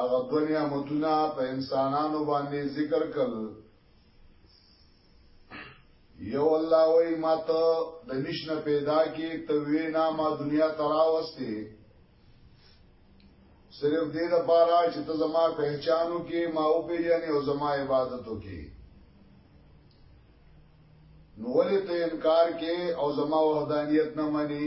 هغه دوه نعمتونه په انسانانو باندې ذکر کړل یو الله وای ما ته د نشنه پیدا کی ته وینا ما دنیا تراوسته صرف دې لپاره چې ته زما پہچانو کې ما او پیژنې او زما عبادتو کې نو ولې ته انکار کې او زما وحدانیت نه منې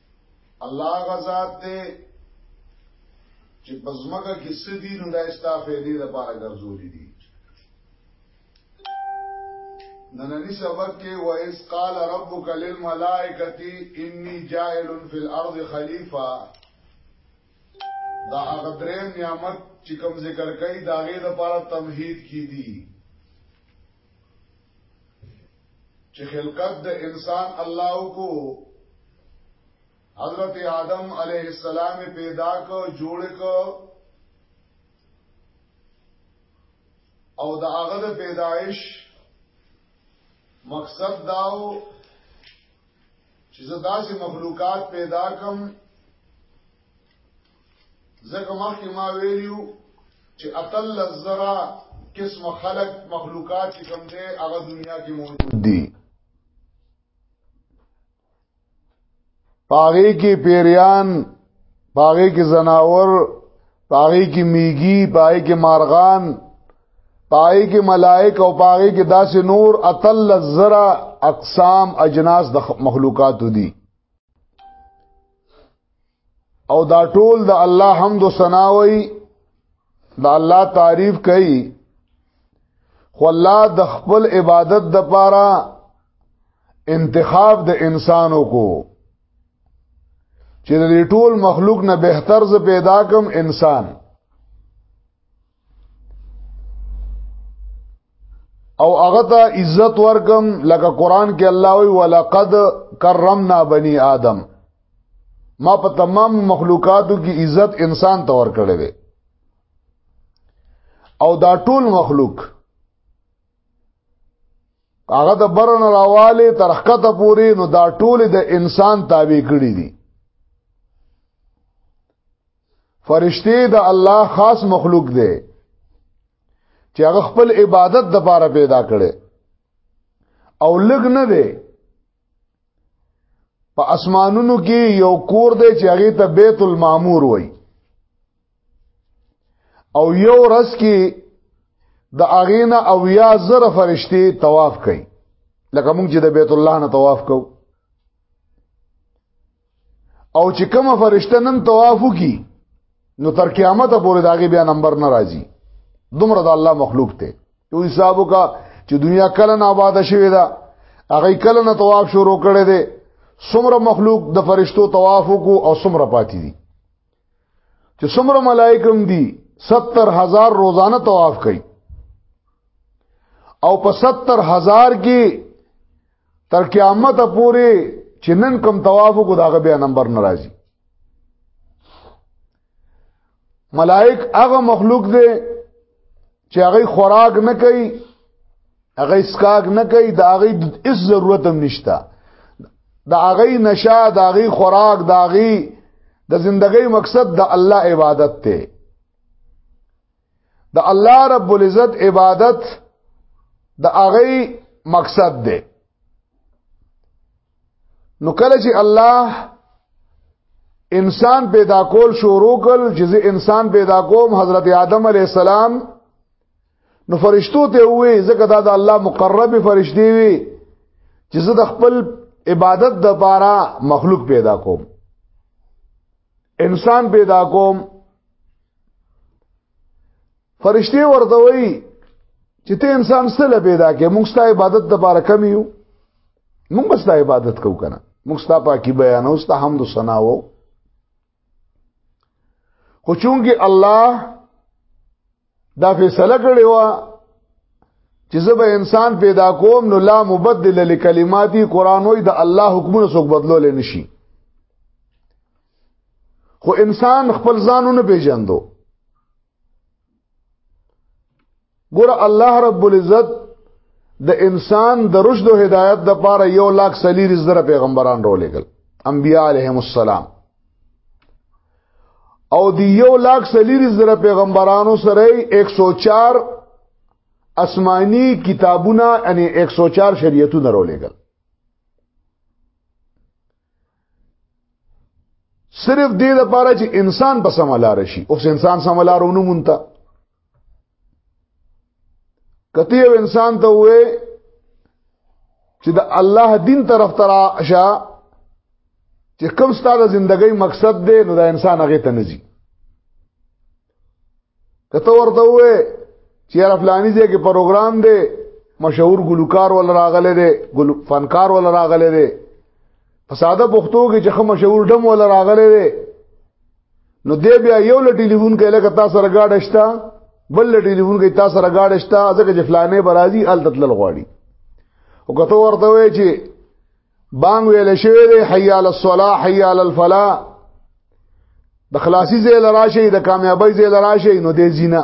الله غزاد ته چې پزماګه کې سدي نو دا استافه دې لپاره ګرځولې دي نننی سبق کې وایس قال ربک للملائکه انی جاعل فی الارض خلیفہ دا هغه درې نعمت چې کوم ذکر کوي دا غي د لپاره تمهید کی دي چې خلقت د انسان الله کو حضرت آدم علیه السلام پیدا کو جوړ کو او د هغه د پیدایش مقصد داو چې زه داسې مخلوقات پیدا کم زکه مخکې ما ویلیو چې اتل زرا قسم خلق مخلوقات چې کوم دي هغه دنیا کې موجود دي پاغه کې پیریان پاغه کې زناور پاغه کې میګي پاغه کې مارغان پاغه کې ملائک او پاغه کې داسې نور اتل زرا اقسام اجناس د مخلوقات دي او دا ټول د الله حمد و ثنا وای د الله تعریف کوي خو الله د خپل عبادت د پاره انتخاب د انسانو کو چې د ټول مخلوق نه بهتر ز پیدا کوم انسان او هغه ته عزت ورکم لکه قران کې الله وی ولقد کرمنا بني ادم ما په تمام مخلوقاتو کې عزت انسان ته ورکړې وي او دا ټول مخلوق هغه د برن راواله ترخته پوری نو دا ټول د انسان تابع کړی دي فرشتي د الله خاص مخلوق دی چې هغه خپل عبادت د پاره پیدا کړي او لګ نه دی په اسمانونو کې یو کور دی چې هغه ته بیت المعمور وای او یو رس کې د اغینا او یا زر فرشتي طواف کوي لکه موږ چې د بیت الله نه طواف کوو او چې کومه فرشته نن طواف کی نو تر قیامت پورې داغه بیا نمبر ناراضي دومره د الله مخلوق ته یو حسابو کا چې دنیا کله نه آباد شوې ده هغه کله نه طواف شروع کړي دي څومره مخلوق د فرشتو طواف کو او څومره پاتې دي چې څومره ملائکم دي 70000 روزانه طواف کوي او په 70000 کې تر قیامت پورې چې نن کم طواف کو داغه بیا نمبر ناراضي ملائک هغه مخلوق دی چې هغه خوراک نه کوي هغه اسکاک نه کوي دا هغه هیڅ ضرورت هم نشته دا هغه نشه دا هغه خوراک دا هغه د زندګۍ مقصد د الله عبادت ته د الله رب العزت عبادت د هغه مقصد دی نو کله چې الله انسان پیدا کول شروع کړ چې انسان پیدا کوم حضرت آدم علی السلام نو فرشتو ته وې زکه دا د الله مقرب فرشتي وي چې زه د خپل عبادت د بارا مخلوق پیدا کوم انسان پیدا کوم فرشتي ورته وایي چې ته انسان سره پیدا کې موږ ستاسو عبادت د بار کم یو موږ بس ستاسو عبادت کو کنه موږ ستاسو پاکي بیان او ستاسو حمد او ثنا وو خو چونګي الله دا فیصله کړې و چې زه به انسان پیدا کوم نو لا مبدل لکلماتي قران وای د الله حکمونه څوک بدلول نشي خو انسان خپل ځانونه پیژندو ګور الله رب العزت د انسان د رشد او هدایت د پاره یو لاک سلیری زره پیغمبران رولېګل انبیاء علیهم السلام او دی یو لاک سلیری زره پیغمبرانو سره 104 اسماني کتابونه یعنی 104 شریعتونه رولېګل صرف دې لپاره چې انسان په سملار شي اوس انسان سملارونه مونته کتی یو انسان ته وې چې د الله دین طرف ته راشه چې کوم ستاره زندګۍ مقصد دی نو دا انسان هغه ته نزي کته ورته وې چې افلانی دې کې پروګرام دی مشهور ګلوکار ول راغله دی ګل فنکار ول راغله دی په ساده پښتو کې چې خو مشهور ډم ول راغله دی نو دی بیا یو له ټلیفون کې لکه تاسو سره گاډه شته بل له ټلیفون کې تاسو سره گاډه شته ځکه چې فلانه برازي ال تتل غواړي او کته ورته وی چې بانګ ویل شوی دی حي علی الصلاه حي علی الفلاح د خلاصي زیل راشي د کامیابی زیل راشي نو دې زینه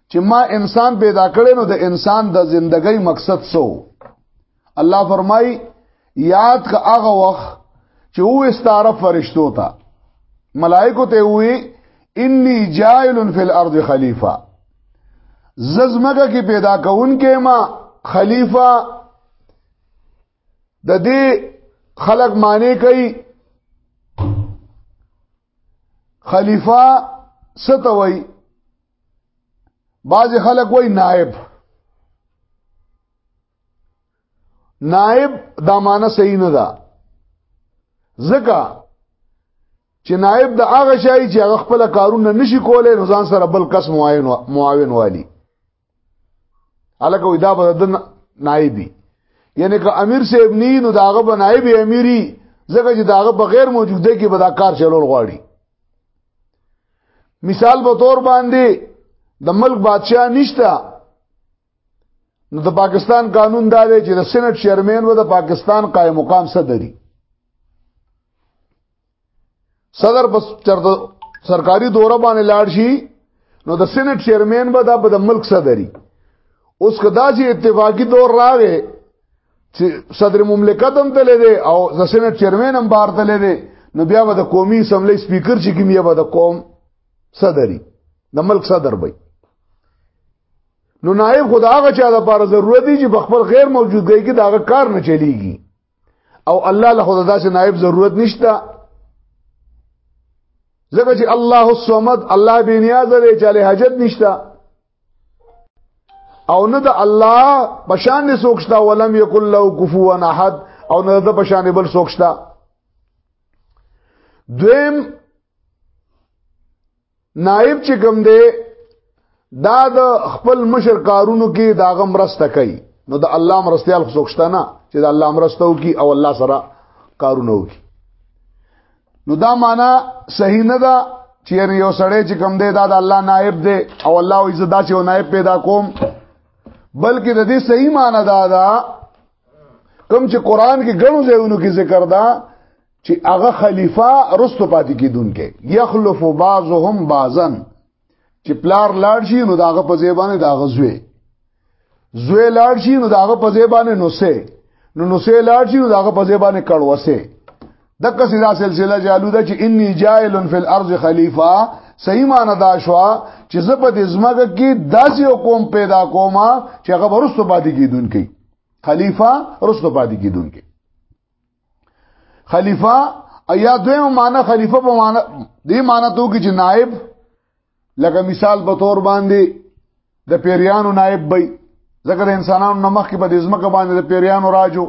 چې ما انسان پیدا کړی نو د انسان د زندګۍ مقصد سو الله فرمای یاد کا هغه وخت چې و استاره فرشتو ته ملائکه ته وی انی جائل فی الارض خلیفہ ززمګه کې پیدا کون کې ما خلیفہ د دې خلق معنی کوي خلیفہ ستوي بعضی خلک وای نائب نائب دا معنی صحیح نه ده ځکه چې نائب د هغه شای چې هغه خپل کارونه نشي کولای نو ځان سره بل کس معاون معاون والی الکه دا به د نائبي یعنی که امیر صاحب نی نو داغه به نائب امیری ځکه چې داغه بغیر موجوده کې به دا کار چلول غواړي مثال په تور باندې د ملک بادشاہ نشته نو د پاکستان قانون دا دی چې د سېنات چیرمن و د پاکستان قائم مقام صدري صدر بس چرته سرکاري دوره باندې لاړ شي نو د سېنات چیرمن به د ملک صدري اوس کدا چې اتفاقی دور راغې چې صدر مملکت هم تللی دی او د سېنات چیرمن هم بار تللی دی نو بیا به د قومي اسمبلی سپیکر چې کوم یو د قوم صدري د ملک صدر وي نو نائب خدا هغه چا د لپاره ضرورت دی چې بخبل غیر موجودګۍ کې داغه کار نه چلیږي او الله له خدا داسې نائب ضرورت نشته ځکه چې الله الصمد الله بنیاز دی چې له حاجت نشته او نه د الله بشان نه سوکشتا ولم یکل له کفوا احد او نه د بشان بل سوکشتا دویم نائب چې کوم دی دا د خپل مشر کارونو کې دا غم رسته کوي نو د الله مرستيال خو سوکشتا نه چې د الله مرستو کی او الله سره کارونه وکي نو دا معنا صحیح نه ده چې یو سړی چې کم دی دا د الله نائب دی او الله او عزت دا چې نائب پیدا کوم بلکې د دې صحیح معنا دا ده کوم چې قران کې ګڼو ځایونو کې ذکر ده چې هغه خلیفہ رستو پاتې کیدونکې یخلف بعضهم بعضن چې پلار لاړ شي نو داغه په زیبانه داغه زوی زوی لاړ شي نو داغه په زیبانه نو سه نو نو سه لاړ شي نو داغه په زیبانه کړوسه دغه سیدا سلسله جالو ده چې انی جائل فی الارض خلیفہ صحیح معنی دا شو چې زه په دې زمګه کې داسې حکم پیدا کوم چې هغه ورستو باندې کیدونکې خلیفہ ورستو باندې کیدونکې خلیفہ ایا دویم معنی خلیفہ په معنی دی معنی تو کې چې نائب لکه مثال په تور باندې د پیریانو نائب بې ځکه د انسانانو نمخ کې په دې ځمکه باندې د پیریانو راجو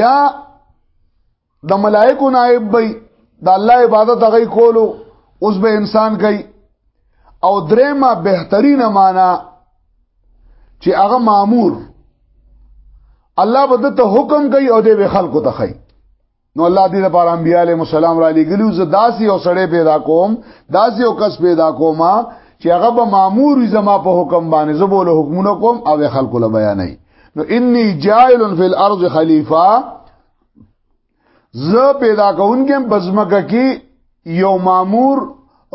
یا د ملائکو نائب به د الله عبادت هغه کولو اوس به انسان کوي او درېما بهترین معنا چې هغه مامور الله به ته حکم کوي او دې به خلکو ته خي نو الله دې لپاره انبياله عليه السلام را لګلو زه داسي او سړې پیدا کوم داسي او کس پیدا کوم چې هغه به مامور زما په حکم باندې زبول حکمونه کوم او خلکو له بیانې نو اني جائل فی الارض خلیفہ زه پیدا کوونکې بزمکه کې یو مامور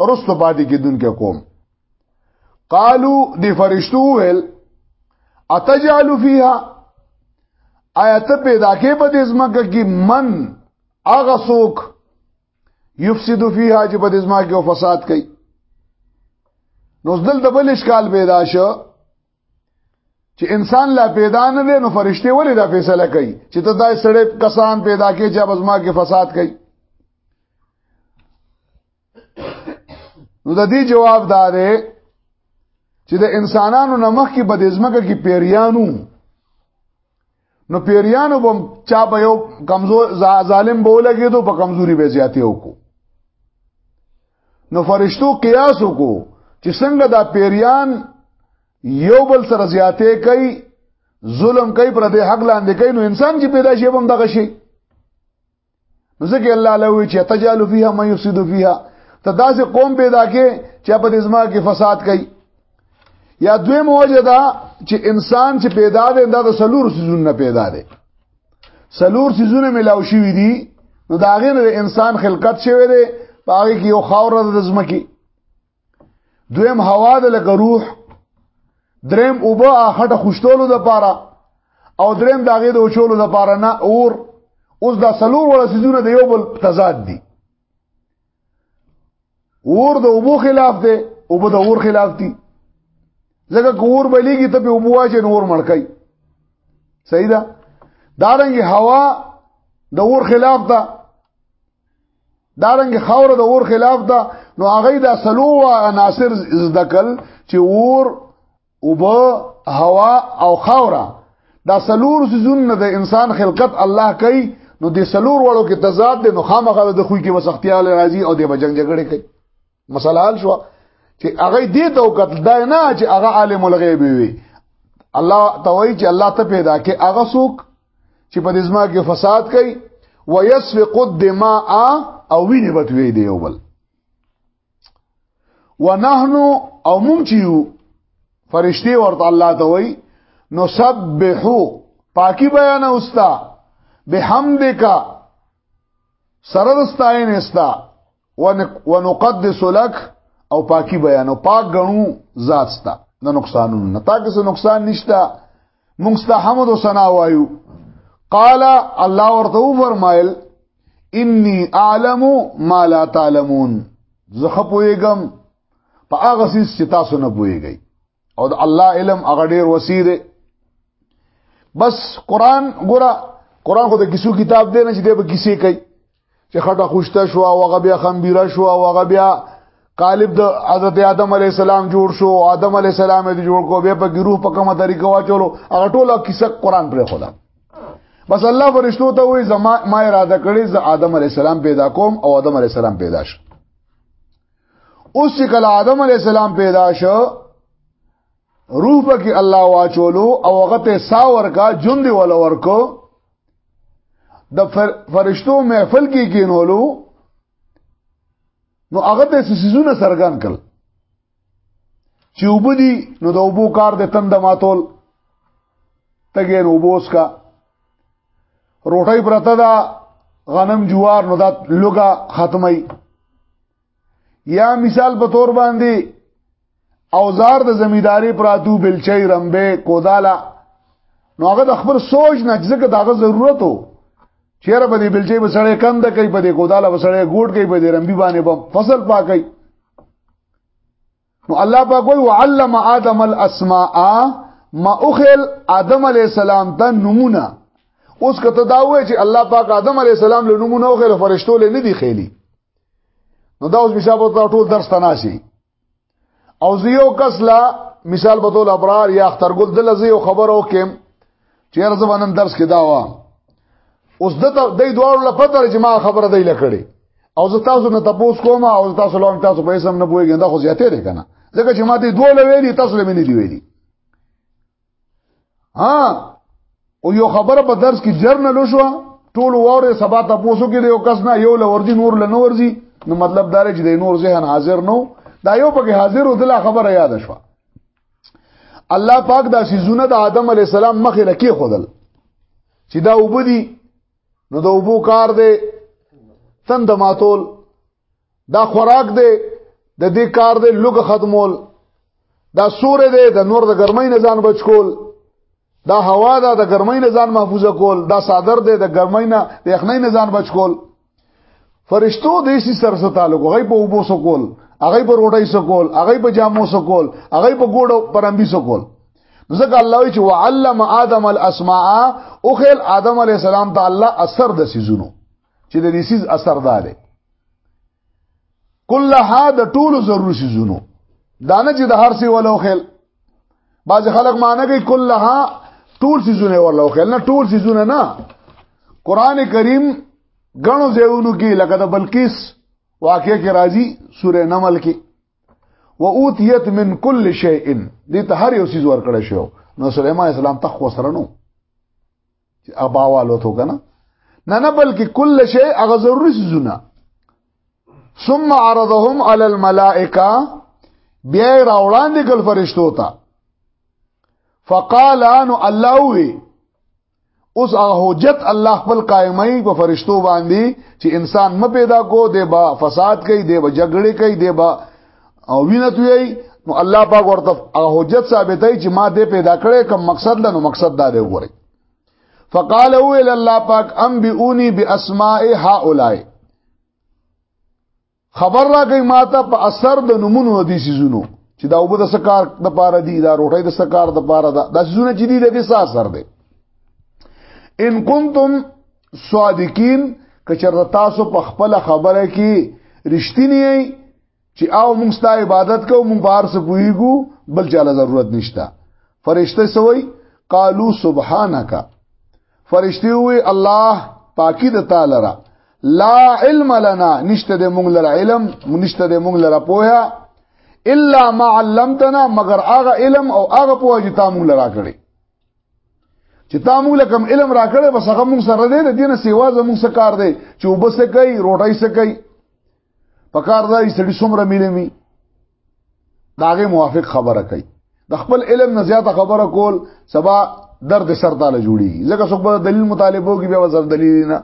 رستو پاتې کېدونکې کوم قالو دی فرشتو ویل اتجعل فیها آیت پیدا کې په دې زمکه کې من اغه سوک یفسد فیها چې په دې زمکه کې فساد کوي نو دل دبل اشکال پیدا شو چې انسان لا پیدا نه دی نو فرشته ولې دا فیصله کوي چې ته دای سړی کسان پیدا کې چې بزما کې فساد کوي نو د دې جواب دا دی چې د انسانانو نمخ کې بدزمګه کې پیریانو نو پیریانو بم چا په یو کمزور ظالم بولګي دو په کمزوري به زیاتې وکړو نو فرشتو قیاس وکړو چې څنګه دا پیریان یو بل سره زیاتې کوي ظلم کوي پر دې حق لاندې کوي نو انسان چې پیدا شي هم دغه شي ځکه الله له وی چې تجال فیها ما یفسد فیها ته داسې قوم پیدا کې چې په دې زما کې فساد کوي یا دوی موجه دا چې انسان چې پیدا دی دا د سلور سيزونه پیدا دی سلور سيزونه ملاو شوی دي نو دا غیر انسان خلقت شوی دی پاره کې یو خاور د زمکی دویم هوا د لکه روح دریم اوبه اخټه خوشتولو د پاره او دریم داغه د اوچولو د پاره نه اور اوس دا سلور ولا سيزونه د یو بل تضاد دي اور د اوبو خلاف دی اوبه د اور خلاف دي ځکه کور بلیږي ته په اوبو واچې نور مړکای صحیح ده دارنګي هوا د اور خلاف ده دارنګ خاور د اور خلاف ده نو هغه د سلو او عناصر زدکل چې اور اوب هوا او خاوره دا سلور سيزون نه د انسان خلقت الله کوي نو د سلور وړو کې تضاد د نو خامخه د خوې کې وسختياله راځي او د بجنګ جګړه کوي مسله حل شو چې هغه دې ته وکړه دا نه چې هغه عالم الغیب وي الله توي چې الله ته پیدا کې هغه څوک چې په دزما کې فساد کوي ويسفق الدماء او ویني بتوي دی یو بل ونحن او مونږ چې یو فرشتي ورته الله ته وای نو سبحو پاکي بیان اوستا بحمدک سره دستاین استا ونقدس لك او پاکي بیانو پاک غنو ذات ستا نه نقصانونه نه تاکه څه نقصان نشتا موږ ته حمد او ثنا وایو قال الله ورته فرمایل انی اعلم ما لا تعلمون زه خپويګم په هغه څه چې تاسو نه پويږئ او د الله علم هغه ډیر وسیع دی بس قران ګوره قران خو د کیسو کتاب دی نه چې د کیسې کوي چې خټه خوشته شو او هغه بیا خمبيره شو او هغه بیا قالب د حضرت آدم علی السلام جوړ شو آدم علی السلام یې جوړ کو به په ګروه په کومه طریقه واچولو هغه ټوله کیسه قران پر خدا بس الله فرشتو ته وې زما ما اراده کړې ز آدم علی السلام پیدا کوم او آدم علی السلام پیدا شو اوس چې کله آدم علی السلام پیدا شو روح پکې الله واچولو او هغه ته سا ورکا جون دی ول ورکو د فرشتو محفل کې کینولو نو هغه ته سيزونه سرګان کړ چې وبدي نو د وبو کار د تند ماتول تګې نو بوس کا روټي پرته دا غنم جوار نو دا لوګه ختمي یا مثال په تور باندې اوزار د زمیداری پراتو بلچی رمبه کودالا نو هغه د خپل سوچ نه ځکه داغه ضرورت وو چیرې په دې بلچې بسړې کم د کوي په دې ګوداله بسړې ګوډ کوي په دې رمبي باندې په فصل پاکي نو الله پاک وی وعلم آدم الاسماء ما اوخل آدم علی السلام ته نمونه اوس کته دا وای چې الله پاک آدم علی السلام له نمونه اوخل فرشتو له ندی خېلی نو دا اوس مثال په ټول درس تناسي او زیو کس لا مثال په تول ابرار یا اخترګل دل زیو خبرو کې چیر زبانن درس کې داوا اوس د دې دوړو لپاره چې ما خبره دی لکړي او زه تاسو نه تاسو کوم او تاسو لوم تاسو په اسم نه بوېږم دا خو زیاتې ده کنه ځکه چې ما دې دوه لویلې تاسو لمه نه دی ویلي ها او یو خبره په درس کې جر نه لوشو ټول واره سبا تاسو کې یو کس نه یو لورځي نور له نورځي نو مطلب دا چې د نور ذهن حاضر نو دا یو پکې حاضر او دلا خبره یاد شوه الله پاک دا سيزونه د آدم علی السلام مخې لکې خودل چې دا وبدي نو د وبو کار دی تند ماتول دا خوراک دی د دې کار دی لوګ ختمول دا سورې دی د نور د ګرمۍ نه ځان بچ کول دا هوا دا د ګرمۍ نه ځان محفوظ کول دا صادر دی د ګرمۍ نه د یخنۍ نه ځان بچ کول فرشتو د سي سره سره تعلق غي په وبو سکول هغه په روټي سکول هغه په جامو سکول هغه په ګوډو پرمبي سکول ځکه الله وی چې وعلم ادم الاسماء او خل ادم علی السلام ته الله اثر د سيزونو چې د دې سيز اثر داله کلها د ټولو ضروري سيزونو دانه چې د هر څه ولو خل بعض خلک معنی کوي کلها ټول سيزونه ولو خل نه ټول سيزونه نه قران کریم غنو زیونو کې لکه د بلقیس واقع کې راځي سوره نمل کې و اوتیت من کل شیء دې ته هر یو سیز ورکړی شو نو سليمان اسلام تخو سره نو چې اباوالو ته کنه نه نه بلکې کل شی هغه ضروري سيزونه ثم عرضهم على الملائکه بیا راوړاندې کل فرشتو ته فقال ان الله وی اوس هغه حجت الله خپل قائمای په فرشتو باندې چې انسان م پیدا کو دی با فساد کوي دی با جګړه کوي دی با او وینه توی نو الله پاک ورته هغه حجت ثابتای چې ما دې پیدا کړې کوم مقصد لنو مقصد دا دی وګورئ فقال هو الى الله پاک انبئوني باسماء هؤلاء خبر راکې ما ته په اثر د نمونو دي سيزونو چې دا وبد سکار د پاره دي دا روټي د سکار د پاره دا د سيزونه چې دي د دې اثر دي ان کنتم صادقین کچر تاسو په خپل خبره کې رښتینی چې او موږ ستا عبادت کوو موږ بار څه پويګو بل چاله ضرورت نشته فرشته سوي قالو سبحانك فرشته وي الله پاکي د تعالی را لا علم لنا نشته د موږ لره علم نشته د موږ لره پوهه الا ما علمتنا مگر هغه علم او هغه پوهه چې تا موږ لره کړی چې تا موږ لکم علم را کړی بس هغه موږ سره دی د دینه سیوا زموږ سره کار دی چې وبسه کوي روټي سره کوي په کار دا یې سړي څومره مینه می داغه موافق خبره کوي د خپل علم نه زیاته خبره کول سبا درد سر تعالی جوړي ځکه څوک به دلیل مطالبه کوي بیا وزر دلیل نه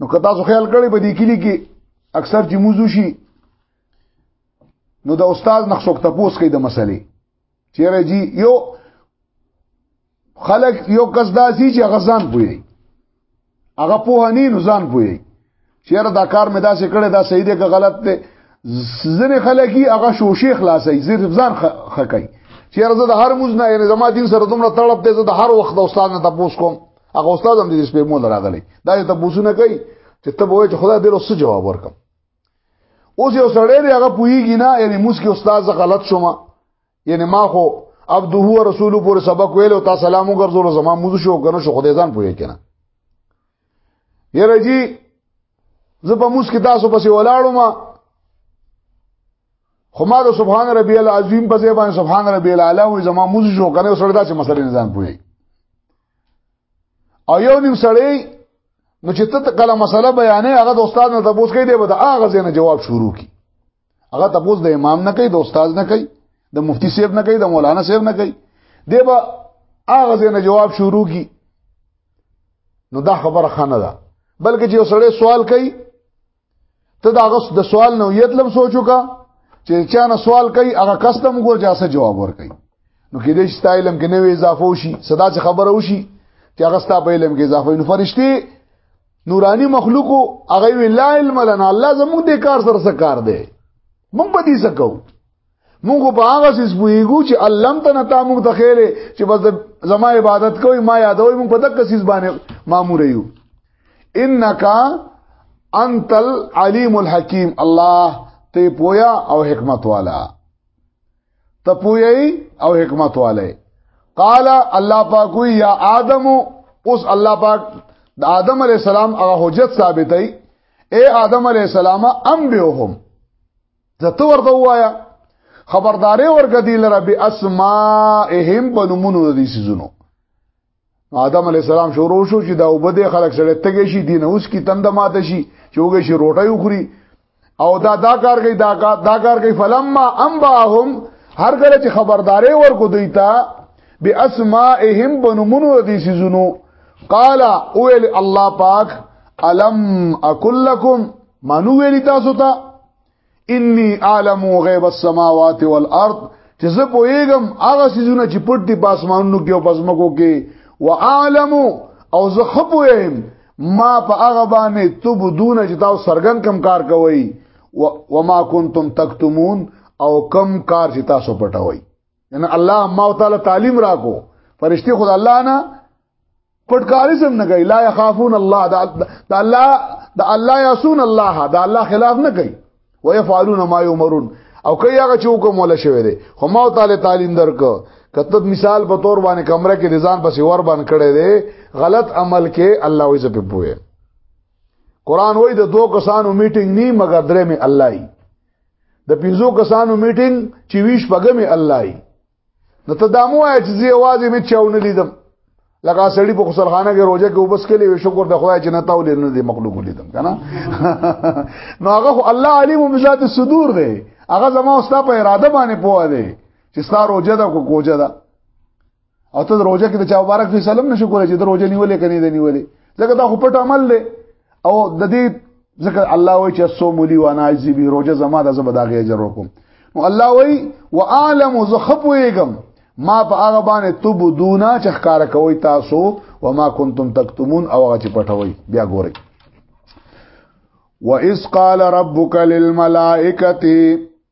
نو که تاسو خیال کړی په دې کلی کې اکثر چې موضوع شي نو د استاد نقشوک تپوس کوي د مسلې چیرې جی یو خلق یو کس داسي چې غزان پوي هغه په هني نزان پوي چیرې دا کار مې داسې کړی دا صحیح دی که غلط دی ځنې خلکي هغه شوشي خلاصي زیر ځان خکای چیرې زه د هر موز نه یعنی زما دین سره دومره تړپ دی زه د هر وخت استاد نه تاسو کوم هغه استاد هم دې سپې مول راغلی دا ته بوسونه کوي چې ته به چې خدای دې له څه جواب ورکم اوس یو سړی دی هغه پوهیږي نه یعنی موږ کې استاد غلط شوم یعنی ما خو عبده هو رسول پورې سبق ویل او تاسو سلام وګرځول زما موږ شو کنه شو خدای ځان پوهی کنه یره جی زه په موږ کې تاسو پسې ولاړم خو ما د سبحان ربی العظیم په ځای باندې سبحان ربی الاعلی وې زما موږ شو کنه سره داسې مسلې نه ځان پوهی او یو نیم سړی نو چې ته کله مسله بیانې هغه د استاد نه تاسو کې دی به د هغه ځنه جواب شروع کی هغه تاسو د امام نه کوي د استاد نه کوي د مفتی صاحب نه کوي د مولانا صاحب نه کوي دی به هغه ځنه جواب شروع کی نو دا خبره خانه ده بلکې چې سړی سوال کوي ته دا غس د سوال نو یت لم سوچو کا چې چا نه سوال کوي هغه کستم ګور جاسه جواب ور کوي نو کې دې شتا علم کې نوې اضافه وشي صدا څخه خبره وشي چې هغه ستا په علم کې اضافه نو فرشتي نورانی مخلوق هغه وی لا علم لنا الله زموږ د کار سره سره کار دی مونږ به دې سکو موږ په هغه څه پوهیږو چې علم ته نه تا موږ ته خېره چې بس زما عبادت کوي ما یادوي موږ په دغه څه باندې مامور یو انک انت العلیم الحکیم الله ته پویا او حکمت والا ته پویای او حکمت والے قال الله پاک وی یا آدم اوس الله پاک د آدم علی السلام هغه حجت ثابتای اے آدم علی السلام انبئهم زه ته ورته وایا خبردارې ورګه دی لره به اسماءهم بنمونو دي سيزونو آدم علی السلام شروع شو چې دا وبده خلک سره تګي شي دین اوس کی تند ماته شي چې وګي شي روټي وخوري او دا دا کار کوي دا کار دا کار کوي فلما انباهم هر کله چې خبردارې ورکو دوی ته به اسماءهم بنمونو دي سيزونو قال اول الله پاک الم اكل لكم مانو ویلی تاسو ته انی عالم غیب السماوات والارض چې زه پوهیږم هغه سيزونه چې پټ دي پاسمانونو کې او پسمکو کې واعلم او زه خپویم ما په هغه باندې تبدون چې تاسو سرګن کم کار کوي وما کنتم تکتمون او کم کار چې تاسو پټوي ان الله ما تعالی تعلیم راکو فرشتي خدای الله نه پټکاری سم نه کوي لا يخافون الله دا الله دا الله يسون الله دا الله خلاف نه کوي ويفعلون ما يؤمرون او کوي هغه چې حکم ولا شوی دی خو ما تعالی تعلیم درک کته مثال په تور باندې کمره کې رضان پسې ور باندې کړي دی غلط عمل کې الله وې زپې پوهه قران وای د دوه کسانو میټینګ نی مګر درې می الله د پنځو کسانو میټینګ چې ویش پګمې الله ای نو ته دامو آیا چې زی आवाज می چاونه لیدم لکه سړی په خسرخانه کې روزه کې وبس کلی وي شکر د خدای چې نه تاول نه دی مخلوق لیدم کنه نو هغه الله علیم بذات الصدور دی هغه زما اوستا په اراده باندې پوه دی چې ستا روزه ده کو کوجه ده او ته روزه کې د چا مبارک فیصله نشو کولای چې د روزه نیولې کني د نیولې ځکه دا خو پټ عمل دی او د دې ځکه الله وایي چې صوم لي وانا عزي به روزه زما د زبدا غي اجر وکم نو الله وایي واعلم زخفويګم ما په هغه باندې تبدونا چې ښکارا کوي تاسو وما كنتم تكتمون او هغه چې پټوي بیا ګورئ وَإِذْ قَالَ رَبُّكَ لِلْمَلَائِكَةِ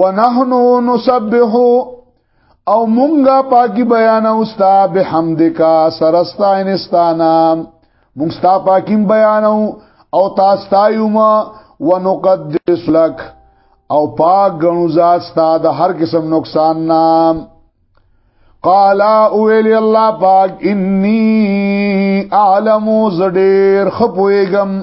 ونحن نسبح او مونږه پاکي بیان او ستا بحمدک سرستا انستانا مونږ ستا پاکي بیان او تاسو تایوما ونقدس لك او پاک غنو ذات ستا د هر قسم نقصان نام قال اولی الله پاک انی اعلم زډیر خپویګم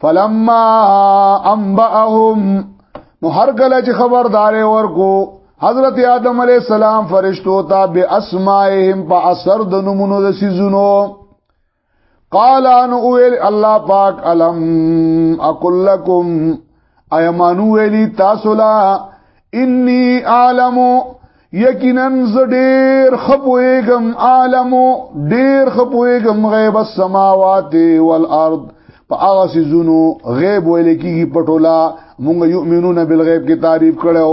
فلما انبأهم نو هر کله چې خبردار ورکو حضرت آدم علی السلام فرشتو ته به اسماءهم په اثر د نمونو د سيزونو قال ان اويل الله پاک علم اقول لكم ايمانو ویلی تاسو لا انی عالمو یقینا ز ډیر خپویګم عالمو ډیر خپویګم غیب السماوات والارض په هغه سيزونو غیب ویل کیږي پټولا مونږ یؤمنون بالغیب کې تعریف کړو